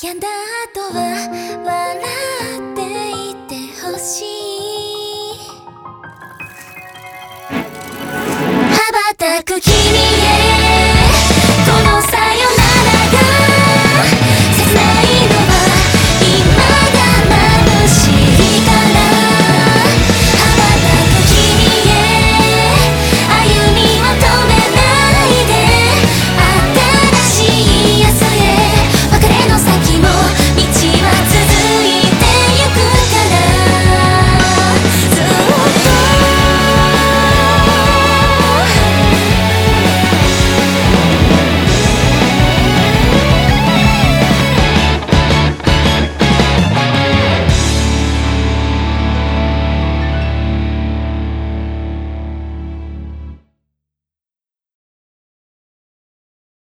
病んだ後は笑